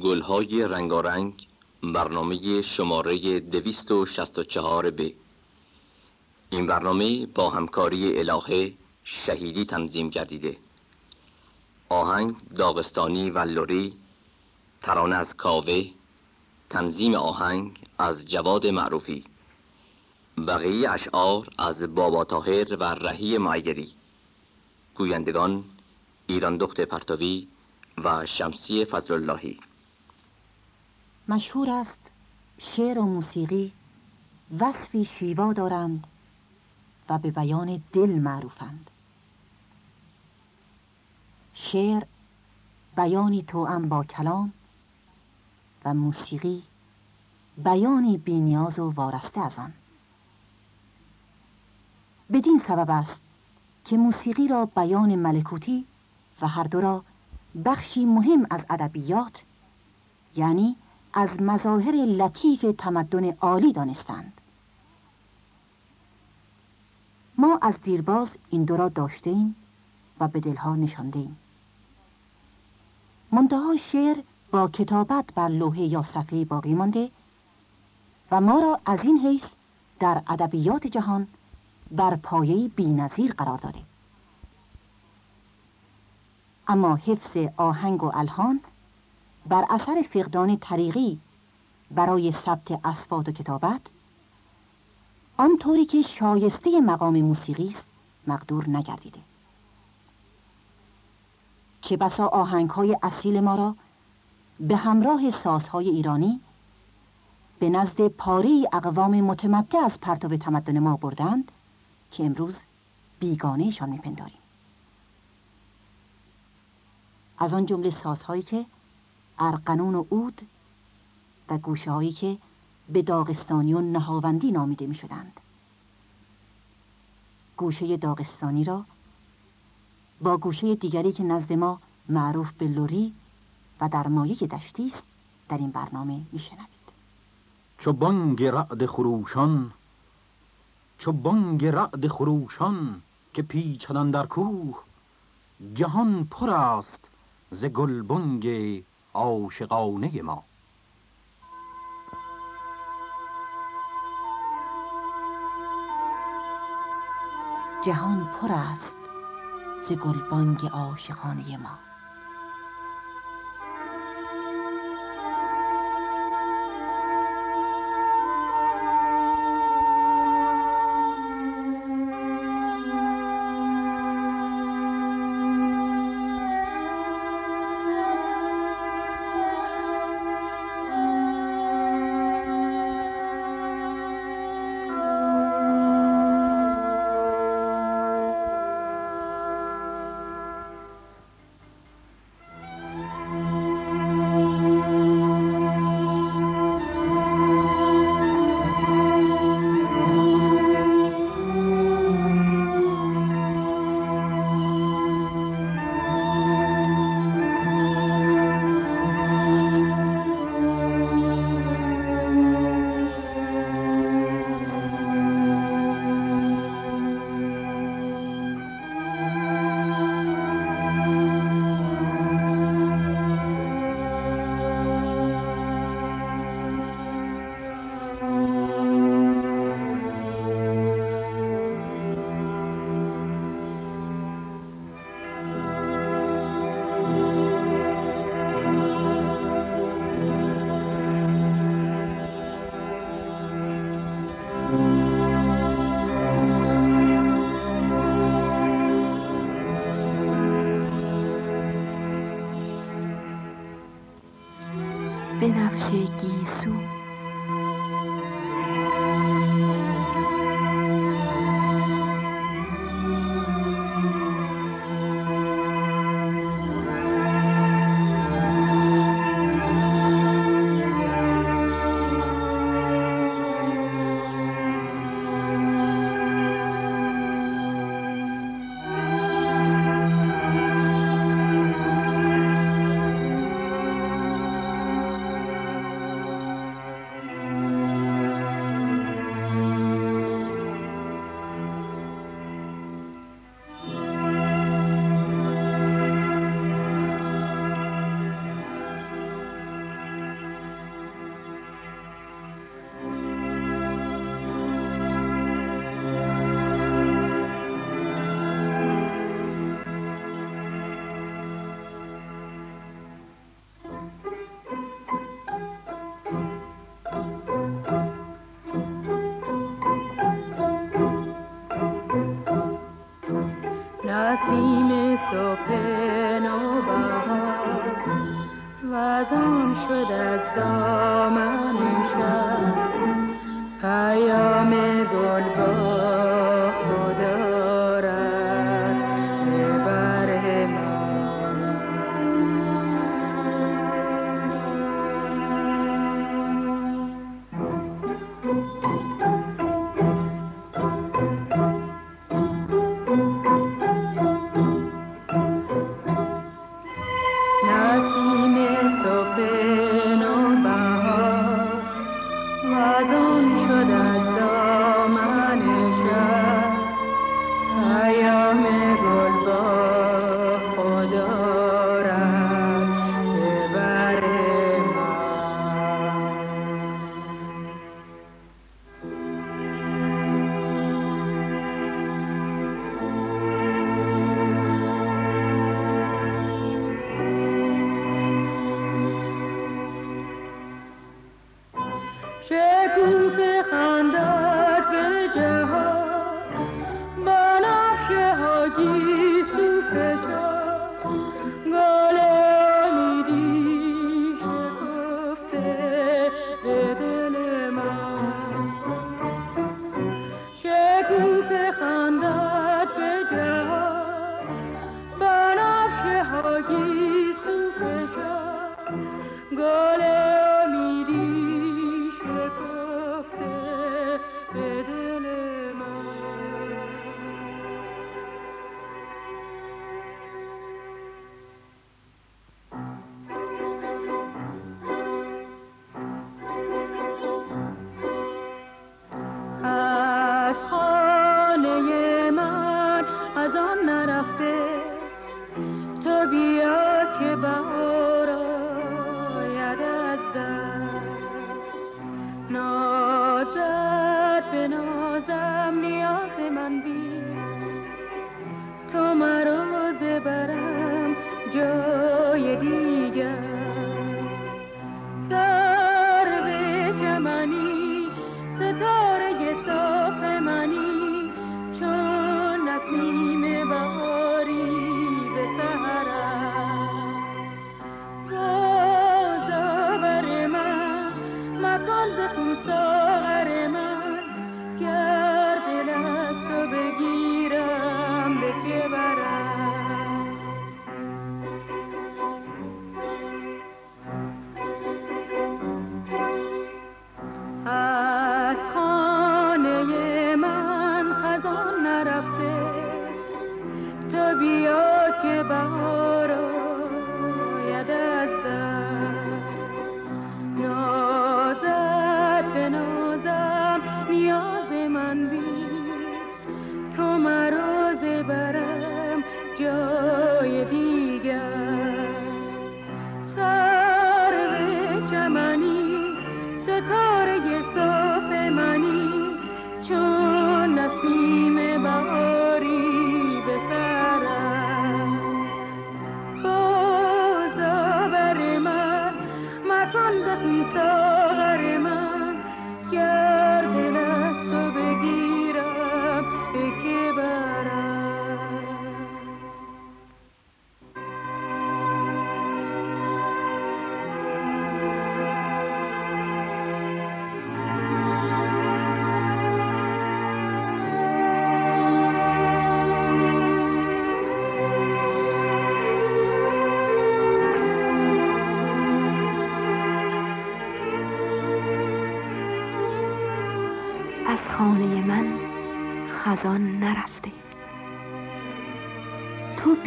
گلهای رنگارنگ برنامه شماره دویست و شست و چهار ب این برنامه با همکاری الهه شهیدی تنظیم گردیده. آهنگ داغستانی و لوری ترانه از کاوه تنظیم آهنگ از جواد معروفی. بقیه اشعار از بابا تاهر و رهی معیری گویندگان ایران دخت پرتوی و شمسی فضل اللهی مشهور است شعر و موسیقی وصفی شیوا دارند و به بیان دل معروفند. شعر بیانی توأم با کلام و موسیقی بیانی بینیاز و وارسته از آن. بدین سبب است که موسیقی را بیان ملکوتی و هر دو را بخشی مهم از ادبیات یعنی از مظاهر لطیف تمدن عالی دانستند. ما از دیرباز این دو را داشته ایم و به دلها نشانده ایم منتها شعر با کتابت بر لوحه یا صفحه باقی مانده و ما را از این حیث در ادبیات جهان بر پایه بینظیر قرار داده. اما حفظ آهنگ و الهان بر اثر فقدان طریقی برای ثبت اسفات و کتابت آنطوری که شایسته مقام موسیقی است مقدور نگردیده. چه بسا آهنگ های اصیل ما را به همراه سازهای ایرانی به نزد پاری اقوام متمکه از پرتاب تمدن ما بردند که امروز بیگانهشان میپنداریم. از آن جمله سازهایی که ارقنون و اود و گوشه هایی که به داغستانی و نهاوندی نامیده می شدند. گوشه داغستانی را با گوشه دیگری که نزد ما معروف به لوری و در مایه دشتی است در این برنامه میشنوید چو بانگ رعد خروشان چو بانگ رعد خروشان که پیچدن در کوه جهان پر است ز گلبنگ عاشقانه ما. جهان پر است ز گلبانگ عاشقانه ما.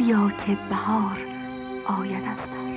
بیا که بهار آید از در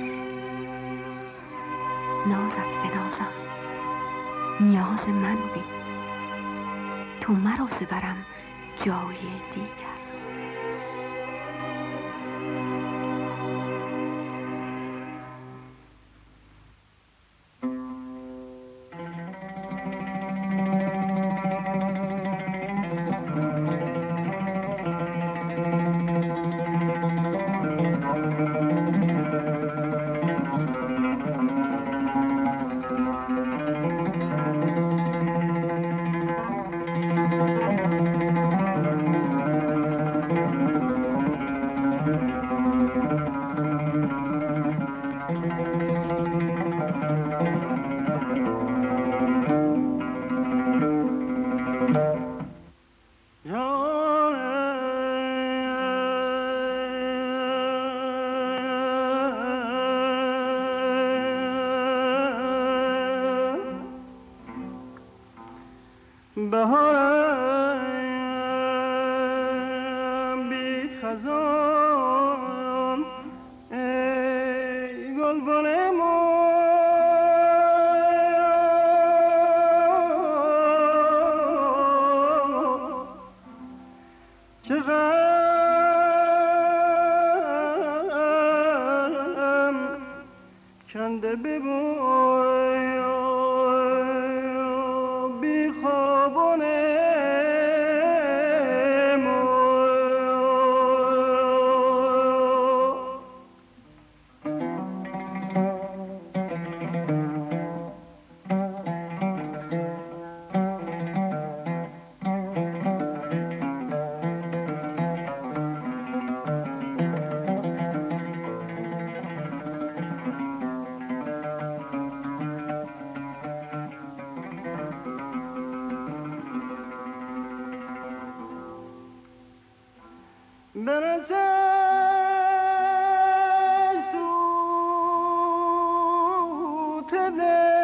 muteler.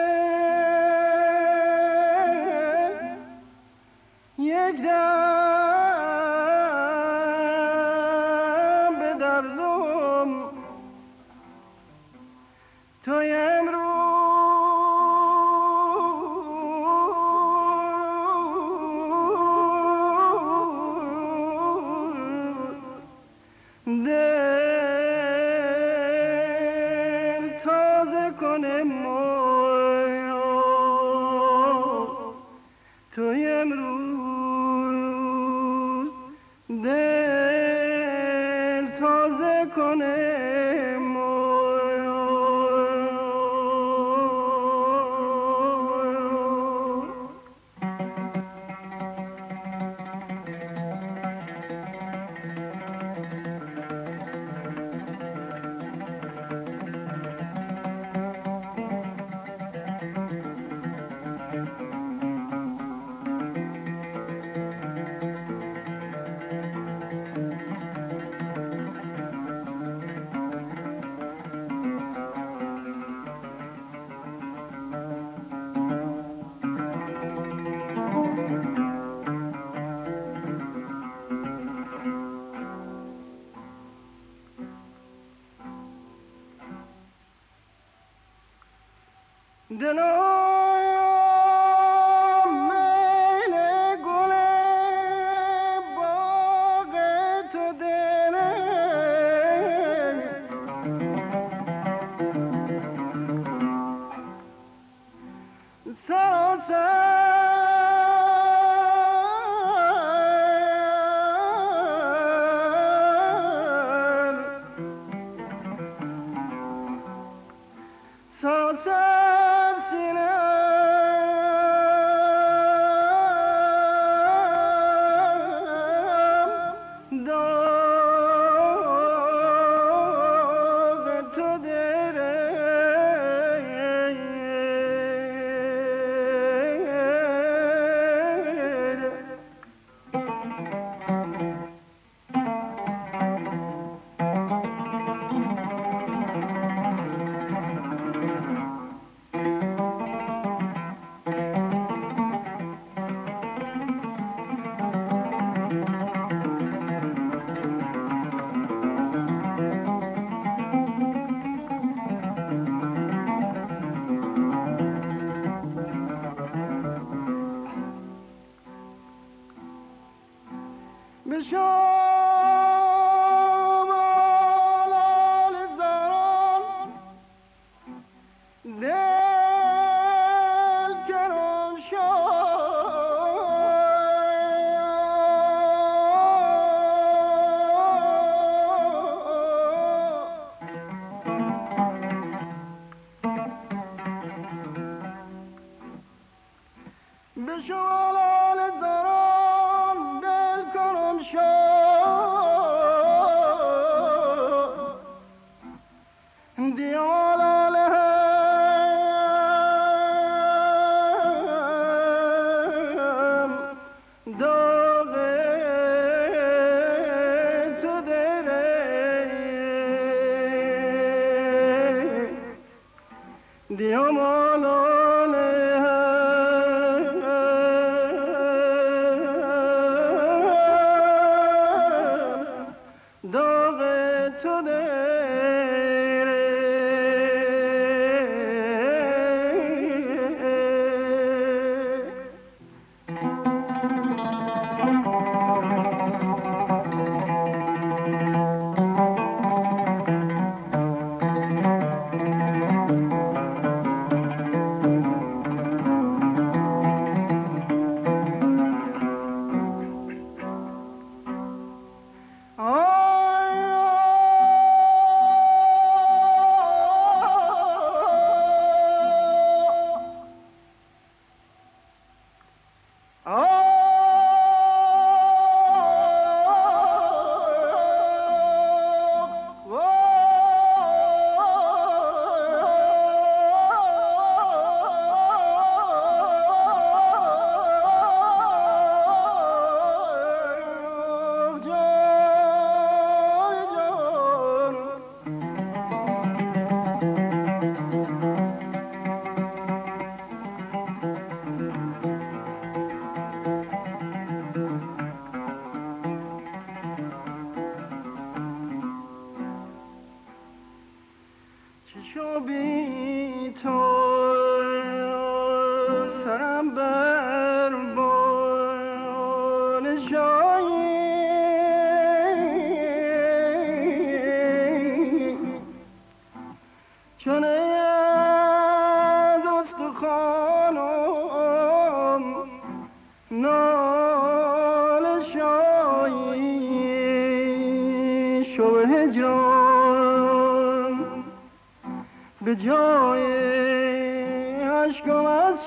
دلم به The homo استخوانم نال شایی شو هجران به جای عشقم از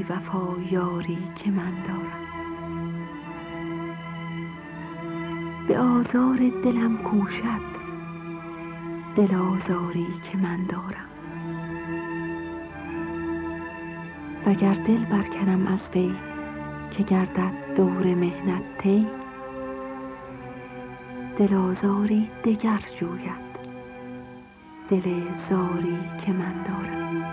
وفا یاری که من دارم. به آزار دلم کوشد دل آزاری که من دارم. وگر دل برکنم از وی که گردد دور مهنت طی دل آزاری دگر جوید دل زاری که من دارم.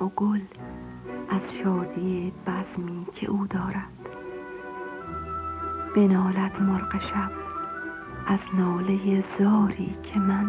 و گل از شادی بزمی که او دارد. بنالد مرغ شب از ناله زاری که من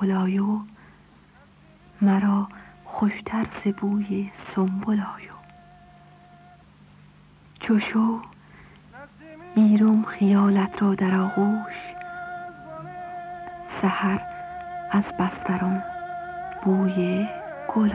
گل آیو مرا خوشتر ز بوی سنبل آیو چو شو گیرم خیالت را در آغوش سحر از بسترم بوی گل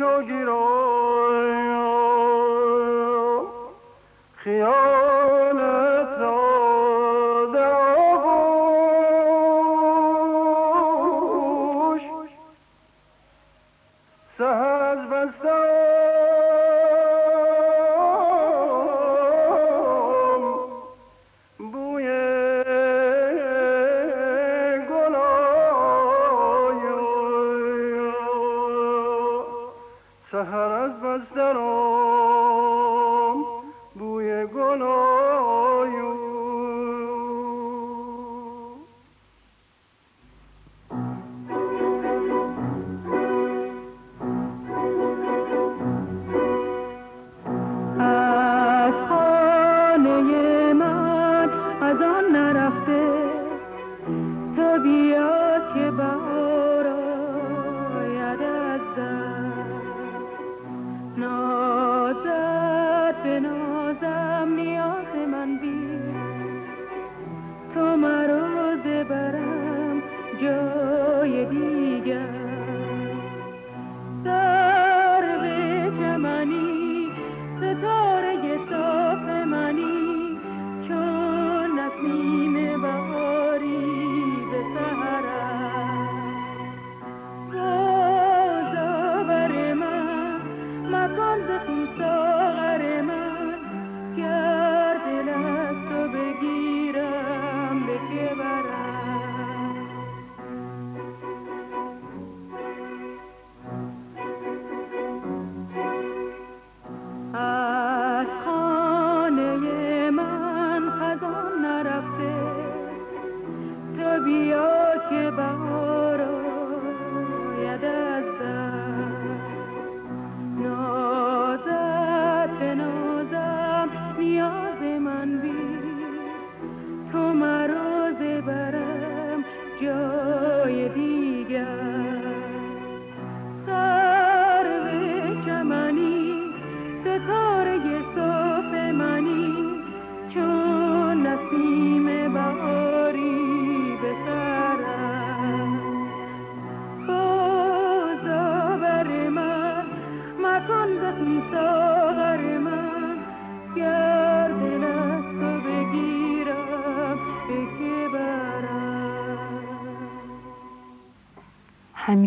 Shogiro.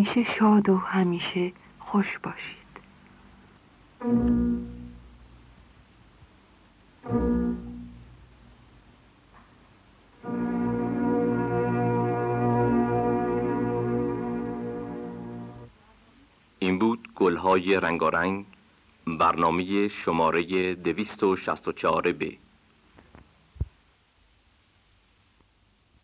همیشه شاد و همیشه خوش باشید. این بود گلهای رنگارنگ برنامه شماره 264 ب.